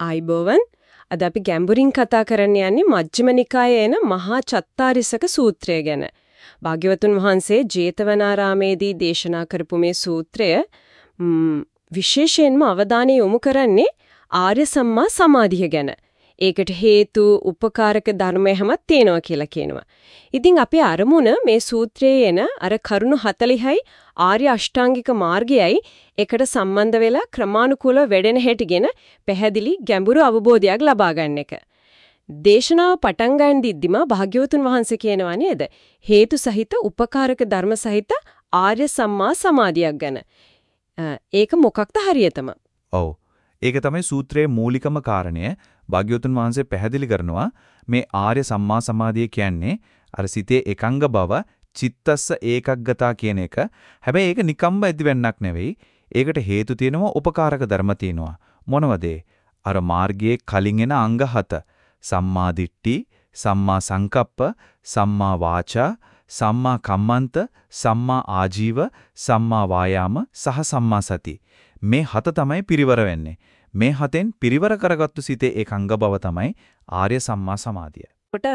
ආයිබෝවන් අද අපි ගැඹුරින් කතා කරන්න යන්නේ මජ්ක්‍ධිම නිකායේ එන මහා චත්තාරිසක සූත්‍රය ගැන. භාග්‍යවතුන් වහන්සේ ජේතවනාරාමේදී දේශනා කරපු මේ සූත්‍රය විශේෂයෙන්ම අවධානය යොමු කරන්නේ ආර්ය සම්මා සමාධිය ගැන. ඒකට හේතු උපකාරක ධර්ම හැමත් තියෙනවා කියලා කියනවා. ඉතින් අපේ අරමුණ මේ සූත්‍රයේ එන අර කරුණු 40යි ආර්ය අෂ්ටාංගික මාර්ගයයි එකට සම්බන්ධ වෙලා ක්‍රමානුකූලව වැඩෙන හැටිගෙන පැහැදිලි ගැඹුරු අවබෝධයක් ලබා ගන්න එක. දේශනාව පටන් ගන්න දිද්දිම භාග්‍යවතුන් වහන්සේ කියනවා නේද? හේතු සහිත උපකාරක ධර්ම සහිත ආර්ය සම්මා සමාධියක් ගැන. ඒක මොකක්ද හරියටම? ඔව්. ඒක තමයි සූත්‍රයේ මූලිකම කාරණය. භාග්‍යවතුන් වහන්සේ පැහැදිලි කරනවා මේ ආර්ය සම්මා සමාධිය කියන්නේ අර සිතේ එකංග බව චිත්තස්ස ඒකග්ගතා කියන එක. හැබැයි ඒක නිකම්ම ඇදිවෙන්නක් නෙවෙයි. ඒකට හේතු තියෙනවා උපකාරක ධර්ම තියෙනවා. මොනවද අර මාර්ගයේ කලින් එන අංග හත. සම්මා දිට්ඨි, සම්මා සංකප්ප, සම්මා වාචා, සම්මා කම්මන්ත, සම්මා ආජීව, සම්මා වායාම සහ සම්මා සති. මේ හත තමයි පිරිවර වෙන්නේ. මේ හතෙන් පිරිවර කරගත්තු සිතේ ඒකංග බව තමයි ආර්ය සම්මා සමාධිය. කොට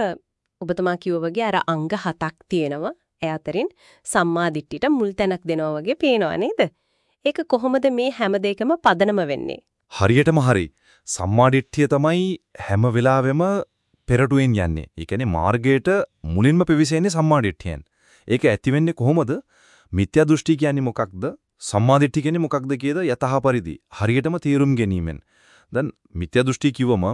ඔබතුමා කිව්වා වගේ අර අංග හතක් තියෙනවා. ඒ අතරින් සම්මා දිට්ඨියට මුල් තැනක් දෙනවා වගේ පේනවා නේද? ඒක කොහොමද මේ හැම දෙයකම පදනම වෙන්නේ? හරියටම හරි. සම්මා දිට්ඨිය තමයි හැම වෙලාවෙම පෙරටුවෙන් යන්නේ. ඒ කියන්නේ මාර්ගයට මුලින්ම පිවිසෙන්නේ සම්මා දිට්ඨියෙන්. ඒක ඇති වෙන්නේ කොහොමද? මිත්‍යා දෘෂ්ටි කියන්නේ මොකක්ද? සම්මාදිට්ඨිය කියන්නේ මොකක්ද කියද යතහපරිදි හරියටම තීරුම් ගැනීමෙන්. දැන් මිත්‍යා දෘෂ්ටි කිව්වම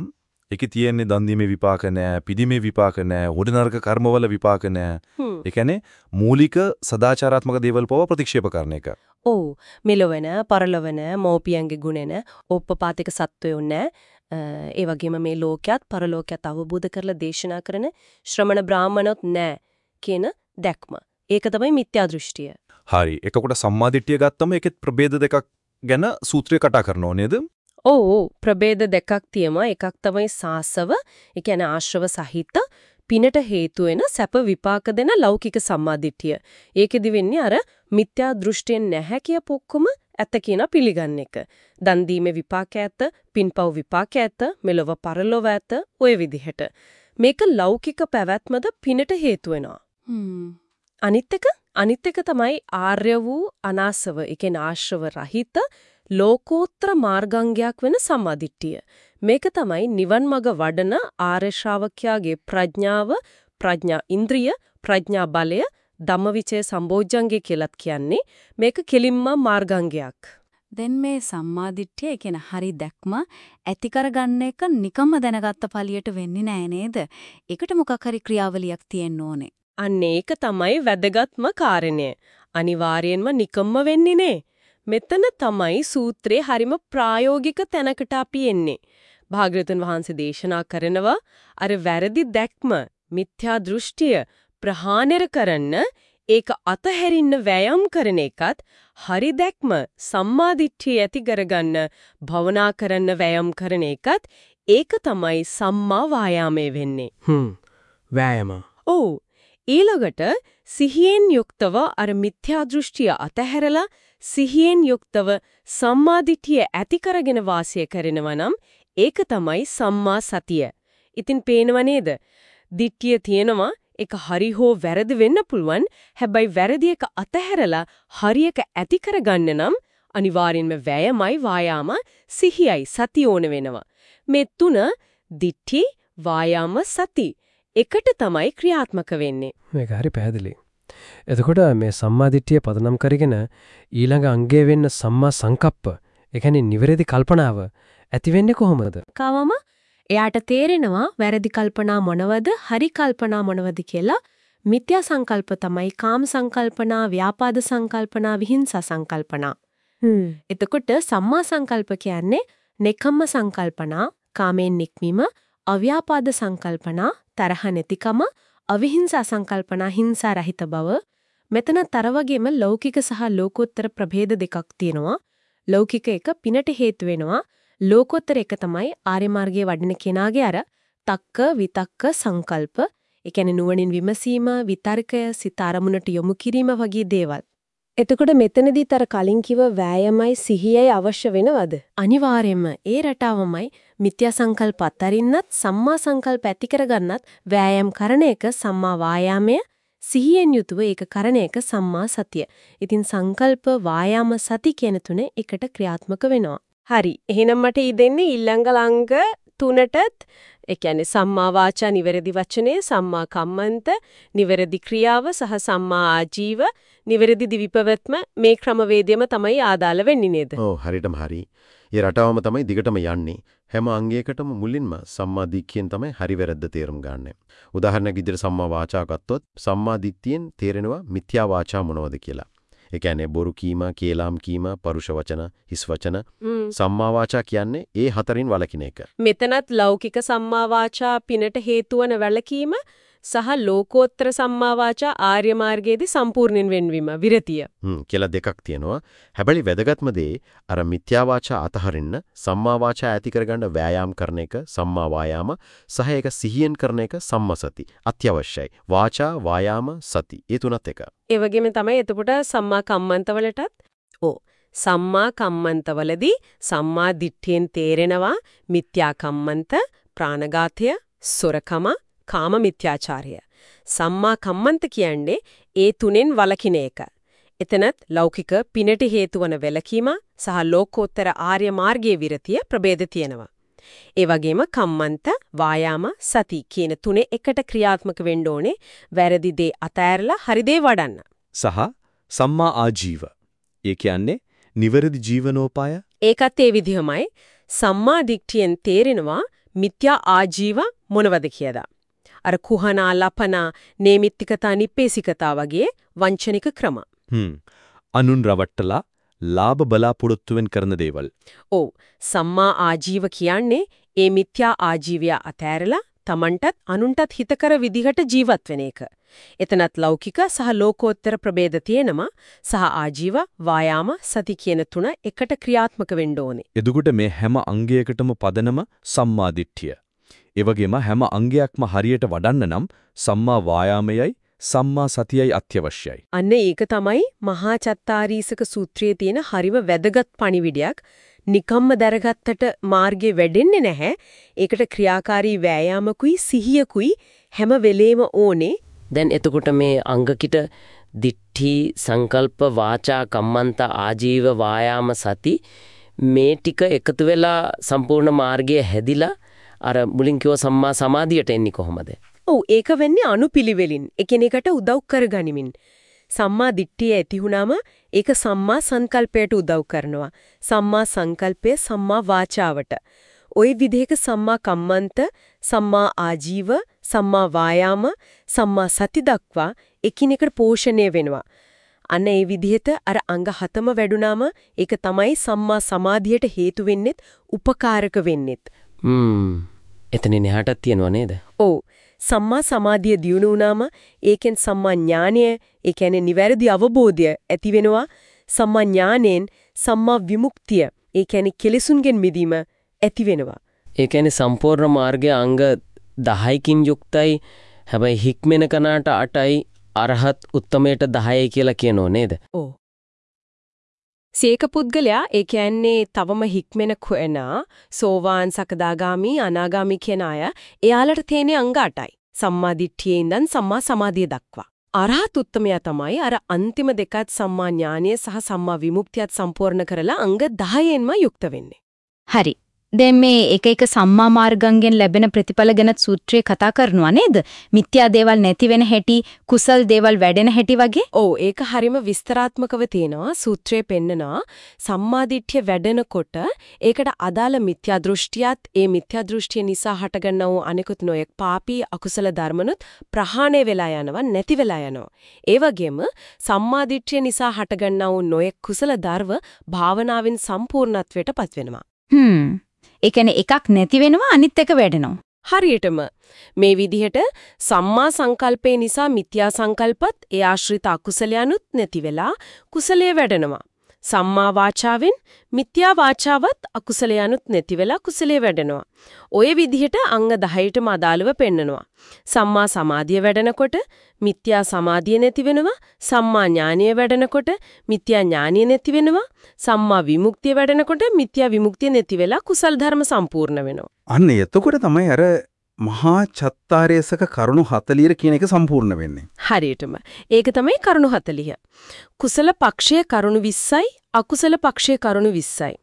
ඒකේ තියෙන්නේ දන් දීමේ විපාක නැහැ, පිදීමේ විපාක නැහැ, උඩ නරක කර්මවල විපාක නැහැ. ඒ කියන්නේ මූලික සදාචාරාත්මක දේවල් පව ප්‍රතික්ෂේප කරන එක. ඔව් මෙලොවන, පරලොවන, මෝපියන්ගේ ගුණෙන, ඕපපාතික සත්වයෝ නැහැ. ඒ වගේම මේ ලෝකයක් පරලෝකයක් අවබෝධ කරලා දේශනා කරන ශ්‍රමණ බ්‍රාහමණොත් නැහැ කියන දැක්ම. ඒක තමයි මිත්‍යා දෘෂ්ටිය. හරි. එතකොට සම්මාදිට්ඨිය ගත්තම ඒකෙත් ප්‍රභේද දෙකක් ගැන සූත්‍රය කතා කරනව නේද? ඔව් ප්‍රභේද දෙකක් තියෙනවා. එකක් තමයි සාසව, ඒ කියන්නේ ආශ්‍රව සහිත පිනට හේතු වෙන සැප විපාක දෙන ලෞකික සම්මාදිට්ඨිය. ඒකෙදි වෙන්නේ අර මිත්‍යා දෘෂ්ටියෙන් නැහැ කියපු ඔක්කොම ඇත්ත කියන පිළිගන්න එක. දන් දීමේ විපාක ඇත්ත, පින්පව් විපාක ඇත්ත, මෙලොව පරලොව ඇත්ත, ওই විදිහට. මේක ලෞකික පැවැත්මද පිනට හේතු වෙනවා. අනිත් එක අනිත් එක තමයි ආර්ය වූ අනාසව, ඒ කියන්නේ ආශ්‍රව රහිත ලෝකෝත්තර මාර්ගාංගයක් වෙන සම්මාදිට්ඨිය. මේක තමයි නිවන් මඟ වඩන ආර්ය ශ්‍රාවකයාගේ ප්‍රඥාව, ප්‍රඥා ඉන්ද්‍රිය, ප්‍රඥා බලය, ධම්මවිචය සම්බෝධ්‍යංගේ කියලත් කියන්නේ. මේක කෙලින්ම මාර්ගාංගයක්. දැන් මේ සම්මාදිට්ඨිය කියන හරි දැක්ම ඇති කරගන්න එක නිකම්ම දැනගත්ත පළියට වෙන්නේ නෑ නේද? ඒකට මොකක් හරි ක්‍රියාවලියක් තියෙන්න ඕනේ. අන්න ඒක තමයි වැදගත්ම කාරණය. අනිවාර්යෙන්ම නිකම්ම වෙන්නේ නේ. මෙතන තමයි සූත්‍රයේ හරිම ප්‍රායෝගික තැනකට අපි එන්නේ. භාග්‍යවතුන් වහන්සේ දේශනා කරනවා අර වැරදි දැක්ම, මිත්‍යා දෘෂ්ටිය ප්‍රහාණය කරන්න ඒක අතහැරින්න වෑයම් කරන එකත් හරි දැක්ම සම්මාදිට්ඨිය ඇති කරගන්න භවනා කරන්න වෑයම් කරන එකත් ඒක තමයි සම්මා වායාමයේ වෙන්නේ. හ්ම්. වෑයම. ඔව්. ඊළඟට සිහියෙන් යුක්තව අර මිත්‍යා දෘෂ්ටිය අතහැරලා සිහියෙන් යුක්තව සම්මාදිටිය ඇති කරගෙන වාසය කරනවා නම් ඒක තමයි සම්මා සතිය. ඉතින් පේනව නේද? දිට්ඨිය තියෙනවා ඒක හරි හෝ වැරදි වෙන්න පුළුවන්. හැබැයි වැරදි එක අතහැරලා හරි එක ඇති කරගන්න නම් අනිවාර්යෙන්ම වැයමයි වායාම සිහියයි සතිය ඕන වෙනවා. මේ තුන දිට්ඨි වායාම සති එකට තමයි ක්‍රියාත්මක වෙන්නේ. මේක හරි පැහැදිලි. එතකොට මේ සම්මාදිට්ඨිය පදනම් කරගෙන ඊළඟ අංගය වෙන්න සම්මා සංකප්ප, ඒ කියන්නේ නිවැරදි කල්පනාව ඇති වෙන්නේ කොහොමද? කවම එයාට තේරෙනවා වැරදි කල්පනා මොනවද, හරි කල්පනා මොනවද කියලා. මිත්‍යා සංකල්ප තමයි කාම සංකල්පනා, ව්‍යාපාද සංකල්පනා, විහිංසා සංකල්පනා. එතකොට සම්මා සංකල්ප කියන්නේ නෙකම්ම සංකල්පනා, කාමෙන් නික්මීම, අව්‍යාපාද සංකල්පනා, තරහ නැතිකම, අවිහිංසා සංකල්පනා හිංසා රහිත බව මෙතන තර වගේම ලෞකික සහ ලෝකෝත්තර ප්‍රභේද දෙකක් තියෙනවා. ලෞකික එක පිනට හේතු වෙනවා. ලෝකෝත්තර එක තමයි ආර්ය මාර්ගයේ වඩින කෙනාගේ අර තක්ක විතක්ක සංකල්ප ඒ කියන්නේ නුවණින් විමසීම විතර්කය සිත අරමුණට යොමු කිරීම වගේ දේවල්. එතකොට මෙතනදීත් අර කලින් කිව්ව වෑයමයි සිහියයි අවශ්‍ය වෙනවද? අනිවාර්යයෙන්ම ඒ රටාවමයි මිත්‍යා සංකල්ප අතරින්නත් සම්මා සංකල්ප ඇති කරගන්නත් වෑයම් කරන එක සම්මා වායාමය සිහියෙන් යුතුව ඒක කරන එක සම්මා සතිය. ඉතින් සංකල්ප වායාම සති කියන තුනේ එකට ක්‍රියාත්මක වෙනවා. හරි. එහෙනම් මට ඉදෙන්නේ ඊළඟ ළඟ තුනටත් ඒ කියන්නේ සම්මා වාචා නිවැරදි වචනය, සම්මා කම්මන්ත, නිවැරදි ක්‍රියාව සහ සම්මා ආජීව, නිවැරදි දිවිපවත්ම මේ ක්‍රමවේදයම තමයි ආදාළ වෙන්නේ නේද? ඔව් හරියටම හරි. ඒ රටාවම තමයි දිගටම යන්නේ. හැම අංගයකටම මුලින්ම සම්මා දිට්ඨියෙන් තමයි හරි වැරද්ද තේරුම් ගන්න. උදාහරණයක් විදිහට සම්මා වාචා ගත්තොත් සම්මා දිට්ඨියෙන් තේරෙනවා මිත්‍යා වාචා මොනවද කියලා. ඒ කියන්නේ බොරු කීම, කේලාම් කීම, පරුෂ වචන, හිස් වචන. සම්මා වාචා කියන්නේ ඒ හතරින් වළකින එක. මෙතනත් ලෞකික සම්මා වාචා පිනට හේතු වන වැළකීම සහ ලෝකෝත්තර සම්මා වාචා ආර්ය මාර්ගයේදී සම්පූර්ණයෙන් වෙන්වීම විරතිය. හ්ම් කියලා දෙකක් තියෙනවා. හැබැයි වැදගත්ම දේ අර මිත්‍යා වාචා අතහරින්න සම්මා වාචා ඇති කරගන්න වෑයාම් කරන එක සම්මා වායාම සහ ඒක සිහියෙන් කරන එක සම්මසති. අත්‍යවශ්‍යයි. වාචා වායාම සති. ඒ තුනත් එක. ඒ වගේම තමයි එතකොට සම්මා කම්මන්තවලටත් ඕ සම්මා කම්මන්තවලදී සම්මා දිට්ඨියෙන් තේරෙනවා මිත්‍යා කම්මන්ත ප්‍රාණඝාතය සොරකම කාම මිත්‍යාචාරය. සම්මා කම්මන්ත කියන්නේ ඒ තුනෙන් වළකින එක. එතනත් ලෞකික පිනට හේතු වන වැළකීම සහ ලෝකෝත්තර ආර්ය මාර්ගයේ විරතිය ප්‍රභේද තියෙනවා. ඒ වගේම කම්මන්ත, වායාම, සති කියන තුනේ එකට ක්‍රියාත්මක වෙන්න ඕනේ වැරදි දේ අතෑරලා හරි දේ වඩන්න. සහ සම්මා ආජීව. ඒ කියන්නේ නිවැරදි ජීවනෝපාය ඒකත් ඒ විදිහමයි සම්මා දිට්ඨියෙන් තේරෙනවා මිත්‍යා ආජීව මොනවද කියලා. අර කුහනා ලපනා නේමිත්තිකතා නිප්පේසිකතා වගේ වංචනික ක්‍රම. හ්ම් අනුන් රවට්ටලා ලාභ බලාපොරොත්තුවෙන් කරන දේවල් ඔව් සම්මා ආජීව කියන්නේ ඒ මිත්‍යා ආජීවය අතෑරලා Tamanටත් අනුන්ටත් හිතකර විදිහට ජීවත් වෙන එක. එතනත් ලෞකික සහ ලෝකෝත්තර ප්‍රභේද තියෙනම සහ ආජීව වායාම සති කියන තුන එකට ක්‍රියාත්මක වෙන්න ඕනේ. එදුකට මේ හැම අංගයකටම පදනම සම්මා දිට්ඨිය. ඒ වගේම හැම අංගයක්ම හරියට වඩන්න නම් සම්මා වායාමයයි සම්මා සතියයි අත්‍යවශ්‍යයි. අන්න ඒක තමයි මහා චත්තාරීසක සූත්‍රයේ තියෙන හරිම වැදගත් පණිවිඩයක්. නිකම්ම දරගත්තට මාර්ගේ වැඩෙන්නේ නැහැ. ඒකට ක්‍රියාකාරී වෑයාමකුයි සිහියකුයි හැම වෙලේම ඕනේ. දැන් එතකොට මේ අංගකිට දිට්ඨි සංකල්ප වාචා කම්මන්ත ආජීව වායාම සති මේ ටික එකතු වෙලා සම්පූර්ණ මාර්ගය හැදිලා අර මුලින් කිව්ව සම්මා සමාධියට එන්නේ කොහොමද? ඔව් ඒක වෙන්නේ අනුපිළිවෙලින් එකිනෙකට උදව් කරගනිමින්. සම්මා දිට්ඨිය ඇති වුණාම ඒක සම්මා සංකල්පයට උදව් කරනවා. සම්මා සංකල්පය සම්මා වාචාවට. ওই විදිහක සම්මා කම්මන්ත, සම්මා ආජීව, සම්මා වායාම, සම්මා සති දක්වා එකිනෙකට පෝෂණය වෙනවා. අන්න ඒ විදිහට අර අංග හතම වැඩුණාම ඒක තමයි සම්මා සමාධියට හේතු වෙන්නෙත් උපකාරක වෙන්නෙත්. හ්ම්. එතනින් එහාටත් තියෙනව නේද? ඔව්. සම්මා සමාධිය දියුණු වුණාම ඒකෙන් සම්මා ඥානය, ඒ කියන්නේ නිවැරදි අවබෝධය ඇති වෙනවා. සම්මා ඥානෙන් සම්මා විමුක්තිය, ඒ කියන්නේ කෙලෙසුන්ගෙන් මිදීම ඇති වෙනවා. ඒ කියන්නේ සම්පූර්ණ මාර්ගයේ අංග 10කින් යුක්තයි. හැබැයි හික්මෙන කනට 8යි අරහත් උත්තමයට 10යි කියලා කියනෝ නේද? ඔව්. සීක පුද්ගලයා ඒ කියන්නේ තවම හික්මෙන කොෙනා සෝවාන් සකදාගාමි අනාගාමි කියන අය එයාලට තියෙන අංග 8යි. සම්මා දිට්ඨියේ ඉඳන් සම්මා සමාධිය දක්වා. අරහත් උත්තමයා තමයි අර අන්තිම දෙකත් සම්මා ඥානය සහ සම්මා විමුක්තියත් සම්පූර්ණ කරලා අංග 10ෙන්ම යුක්ත වෙන්නේ. හරි. දැන් මේ එක එක සම්මා මාර්ගංගෙන් ලැබෙන ප්‍රතිඵල ගැන සූත්‍රයේ කතා කරනවා නේද? මිත්‍යා දේවල් නැති වෙන හැටි, කුසල් දේවල් වැඩෙන හැටි වගේ. ඔව් ඒක හරිම විස්තරාත්මකව තියෙනවා. සූත්‍රයේ පෙන්නනවා සම්මාදිට්ඨිය වැඩෙනකොට ඒකට අදාළ මිත්‍යා දෘෂ්ටියත් ඒ මිත්‍යා දෘෂ්ටිය නිසා හටගන්නා වූ අනිකුත් නොයෙක් පාපී අකුසල ධර්මනුත් ප්‍රහාණය වෙලා යනවා නැති වෙලා යනවා. ඒ වගේම සම්මාදිට්ඨිය නිසා හටගන්නා වූ නොයෙක් කුසල ධර්ම භාවනාවෙන් සම්පූර්ණත්වයට පත් වෙනවා. හ්ම්. ඒ කියන්නේ එකක් නැති වෙනවා අනිත් එක වැඩෙනවා. හරියටම මේ විදිහට සම්මා සංකල්පේ නිසා මිත්‍යා සංකල්පත් ඒ ආශ්‍රිත අකුසලයන්ුත් නැති වෙලා කුසලයේ වැඩෙනවා. සම්මා වාචාවෙන් මිත්‍යා වාචාවත් අකුසලයන්ුත් නැති වෙලා කුසලයේ වැඩෙනවා. ওই විදිහට අංග 10ටම අදාළව පෙන්නනවා. සම්මා සමාධිය වැඩෙනකොට මිත්‍යා සමාධිය නැති වෙනවා. සම්මා ඥානිය වැඩෙනකොට මිත්‍යා ඥානිය නැති වෙනවා. සම්මා විමුක්තිය වැඩෙනකොට මිත්‍යා විමුක්තිය නැති වෙලා කුසල් ධර්ම සම්පූර්ණ වෙනවා. අන්න එතකොට තමයි අර මහා චත්තාරයසක කරුණු 40 කියන එක සම්පූර්ණ වෙන්නේ. හරියටම. ඒක තමයි කරුණු 40. කුසල පක්ෂයේ කරුණු 20යි අකුසල පක්ෂයේ කරුණු 20යි.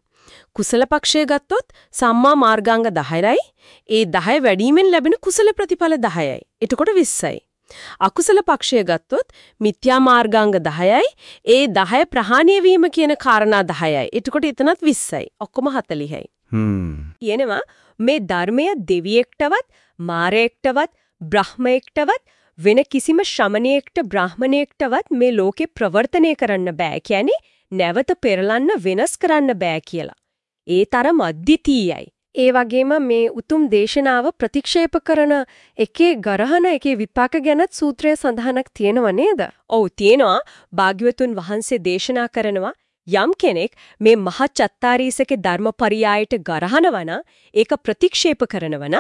කුසල පක්ෂය ගත්තොත් සම්මා මාර්ගාංග 10යි. ඒ 10 වැඩිවීමෙන් ලැබෙන කුසල ප්‍රතිඵල 10යි. එතකොට 20යි. අකුසල පක්ෂය ගත්තොත් මිත්‍යා මාර්ගාංග 10යි. ඒ 10 ප්‍රහාණය වීම කියන කාරණා 10යි. එතකොට එතනත් 20යි. ඔක්කොම 40යි. හ්ම්. කියනවා මේ ධර්මය දෙවියෙක්ටවත් මාරයෙක්ටවත් බ්‍රහ්මයෙක්ටවත් වෙන කිසිම ශ්‍රමණයෙක්ට බ්‍රාහමණයෙක්ටවත් මේ ලෝකේ ප්‍රවර්තනය කරන්න බෑ. කියන්නේ නැවත පෙරලන්න වෙනස් කරන්න බෑ කියලා. ඒ තරම් අද්විතීයයි. ඒ වගේම මේ උතුම් දේශනාව ප්‍රතික්ෂේප කරන එකේ ගරහන එකේ විපාක ගැනත් සූත්‍රයේ සඳහනක් තියෙනව නේද? ඔව් තියෙනවා. භාග්‍යවතුන් වහන්සේ දේශනා කරනවා යම් කෙනෙක් මේ මහචත්තාරීසකේ ධර්මපරියායට ගරහනවන ඒක ප්‍රතික්ෂේප කරනවන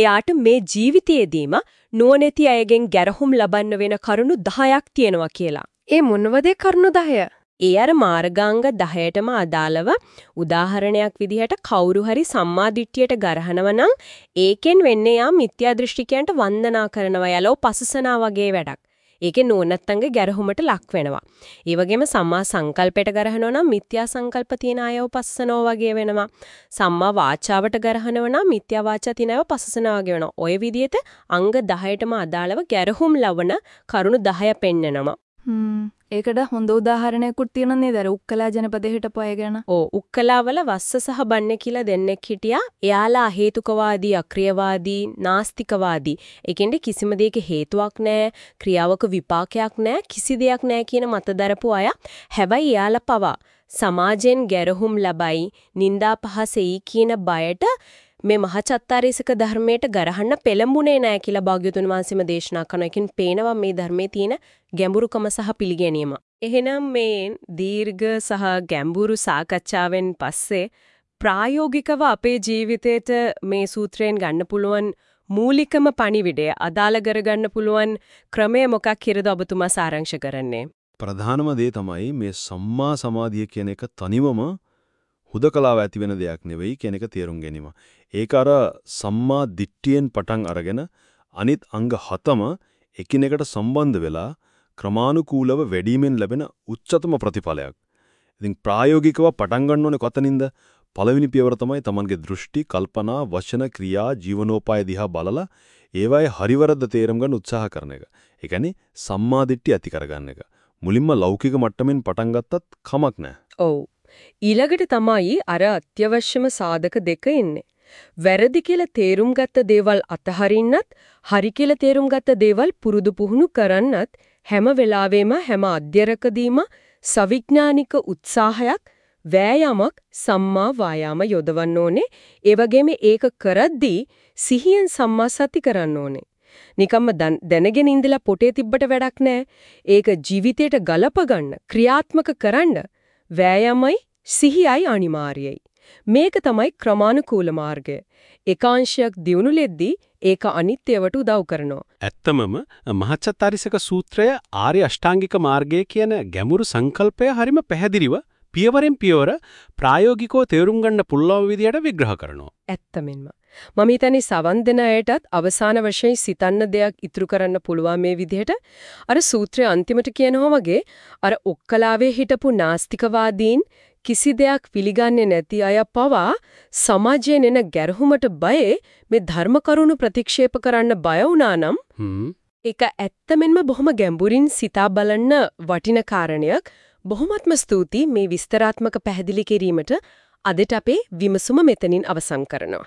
එයාට මේ ජීවිතයේදීම නුවණැති අයගෙන් ගැරහුම් ලබන්න වෙන කරුණු 10ක් තියෙනවා කියලා. ඒ මොනවද කරුණු 10? ඒ අර මාර්ගාංග 10ටම අදාළව උදාහරණයක් විදිහට කවුරු හරි සම්මාදිට්ඨියට ගරහනව නම් ඒකෙන් වෙන්නේ යා මිත්‍යා දෘෂ්ටිකයන්ට වන්දනා කරනවා යලෝ පසසනා වගේ වැඩක්. ඒකේ නෝනත්තංග ගැරහුමට ලක් වෙනවා. ඒ වගේම සම්මා සංකල්පයට ගරහනවා නම් මිත්‍යා සංකල්ප තියන අයව පස්සනෝ වගේ වෙනවා. සම්මා වාචාවට ගරහනවා නම් මිත්‍යා වාචා තියන අයව පස්සනවා වගේ වෙනවා. ඔය විදිහට අංග 10ටම අදාළව ගැරහුම් ලවන කරුණු 10 පෙන්නනවා. හ්ම් ඒකට හොඳ උදාහරණයක්ත් තියෙනවා නේද අර උක්කලා ජනපදේ හිටපු අය ගැන. ඕ උක්කලාවල වස්ස සහ බන්නේ කියලා දෙන්නෙක් හිටියා. එයාලා හේතුකවාදී, අක්‍රියවාදී, නාස්තිකවාදී. ඒකෙන්ද කිසිම දෙයක හේතුවක් නැහැ, ක්‍රියාවක විපාකයක් නැහැ, කිසි දෙයක් නැහැ කියන මත දරපු අය. හැබැයි එයාලා පවා සමාජයෙන් ගැරහුම් ලබයි, නිന്ദා පහසෙයි කියන බයට මේ මහචත්තාරීසක ධර්මයට ගරහන්න පෙළඹුණේ නැහැ කියලා භාග්‍යතුන් වහන්සේම දේශනා කරන එකෙන් පේනවා මේ ධර්මයේ තියෙන ගැඹුරුකම සහ පිළිගැනීම. එහෙනම් මේ දීර්ඝ සහ ගැඹුරු සාකච්ඡාවෙන් පස්සේ ප්‍රායෝගිකව අපේ ජීවිතේට මේ සූත්‍රයෙන් ගන්න පුළුවන් මූලිකම පණිවිඩය අදාළ කරගන්න පුළුවන් ක්‍රමය මොකක් කියලාද ඔබතුමා සාරාංශ කරන්නේ? ප්‍රධානම දේ තමයි මේ සම්මා සමාධිය කියන එක තනිවම හුදකලාව ඇති වෙන දෙයක් නෙවෙයි කියන එක තේරුම් ගැනීම. ඒක අර සම්මා දිට්ඨියෙන් පටන් අරගෙන අනිත් අංග හතම එකිනෙකට සම්බන්ධ වෙලා ක්‍රමානුකූලව වැඩිමෙන් ලැබෙන උච්චතම ප්‍රතිඵලයක්. ඉතින් ප්‍රායෝගිකව පටන් ගන්න ඕනේ කොතනින්ද? පළවෙනි පියවර තමයි Tamanගේ දෘෂ්ටි, කල්පනා, වචන, ක්‍රියා, ජීවනෝපාය දිහා බලලා ඒවායේ හරිවරද තේරුම් ගන්න උත්සාහ කරන එක. ඒ කියන්නේ සම්මා දිට්ඨිය ඇති කරගන්න එක. මුලින්ම ලෞකික මට්ටමින් පටන් ගත්තත් කමක් නැහැ. ඔව්. ඊළඟට තමයි අර අත්‍යවශ්‍යම සාධක දෙක ඉන්නේ. වැරදි කියලා තේරුම් ගත්ත දේවල් අතහරින්නත්, හරි කියලා තේරුම් ගත්ත දේවල් පුරුදු පුහුණු කරන්නත් හැම වෙලාවෙම හැම අධ්‍යරකදීම සවිඥානික උත්සාහයක් වෑයමක් සම්මා වායාම යොදවන්න ඕනේ. ඒ වගේම ඒක කරද්දී සිහියෙන් සම්මා සති කරන්න ඕනේ. නිකම්ම දැනගෙන ඉඳලා පොටේ තිබ්බට වැඩක් නැහැ. ඒක ජීවිතයට ගලප ගන්න, ක්‍රියාත්මක කරන්න වෑයමයි සිහියයි අනිවාර්යයි. මේක තමයි ක්‍රමානුකූල මාර්ගය. ඒකාංශයක් දියුණු ලෙද්දී ඒක අනිත්‍යවට උදව් කරනවා. ඇත්තමම මහච්චත්තාරිසක සූත්‍රය ආර්ය අෂ්ටාංගික මාර්ගය කියන ගැඹුරු සංකල්පය හරිම පැහැදිලිව පියවරෙන් පියවර ප්‍රායෝගිකව තේරුම් ගන්න පුළුවන් විදියට විග්‍රහ කරනවා. ඇත්තමෙන්ම. මම හිතන්නේ සවන් දෙන අයටත් අවසාන වශයෙන් සිතන්න දෙයක් ඉතුරු කරන්න පුළුවන් මේ විදිහට අර සූත්‍රයේ අන්තිමට කියනවා වගේ අර ඔක්කලාවේ හිටපු නාස්තිකවාදීන් කිසි දෙයක් පිළිගන්නේ නැති අය පවා සමාජයෙන් එන ගැරහුමට බය මේ ධර්ම කරුණු ප්‍රතික්ෂේප කරන්න බය වුණා නම් ඒක ඇත්තමෙන්ම බොහොම ගැඹුරින් සිතා බලන්න වටින කාරණයක්. බොහොමත්ම ස්තුතියි මේ විස්තරාත්මක පැහැදිලි කිරීමට. අදට අපේ විමසුම මෙතනින් අවසන් කරනවා